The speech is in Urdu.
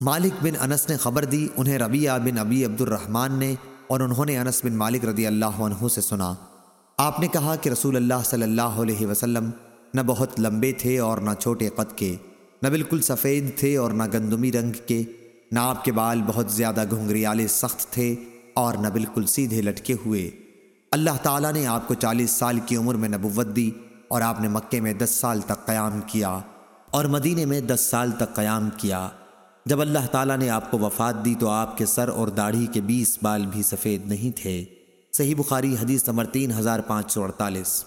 مالک بن انس نے خبر دی، انہیں ربیہ بن ابی عبد الرحمن نے اور انہوں نے انس بن مالک رضی اللہ عنہ سے سنا۔ آپ نے کہا کہ رسول اللہ صلی اللہ علیہ وسلم نہ بہت لمبے تھے اور نہ چھوٹے قد کے، نہ بالکل سفید تھے اور نہ گندمی رنگ کے، نہ آپ کے بال بہت زیادہ گھنگریالے سخت تھے اور نہ بالکل سیدھے لٹکے ہوئے۔ اللہ تعالیٰ نے آپ کو چالیس سال کی عمر میں نبوت دی اور آپ نے مکے میں دس سال تک قیام کیا اور مدینے میں دس سال تک قیام کیا۔ جب اللہ تعالیٰ نے آپ کو وفات دی تو آپ کے سر اور داڑھی کے بیس بال بھی سفید نہیں تھے۔ صحیح بخاری حدیث نمبر تین ہزار پانچ سو اڑتالیس۔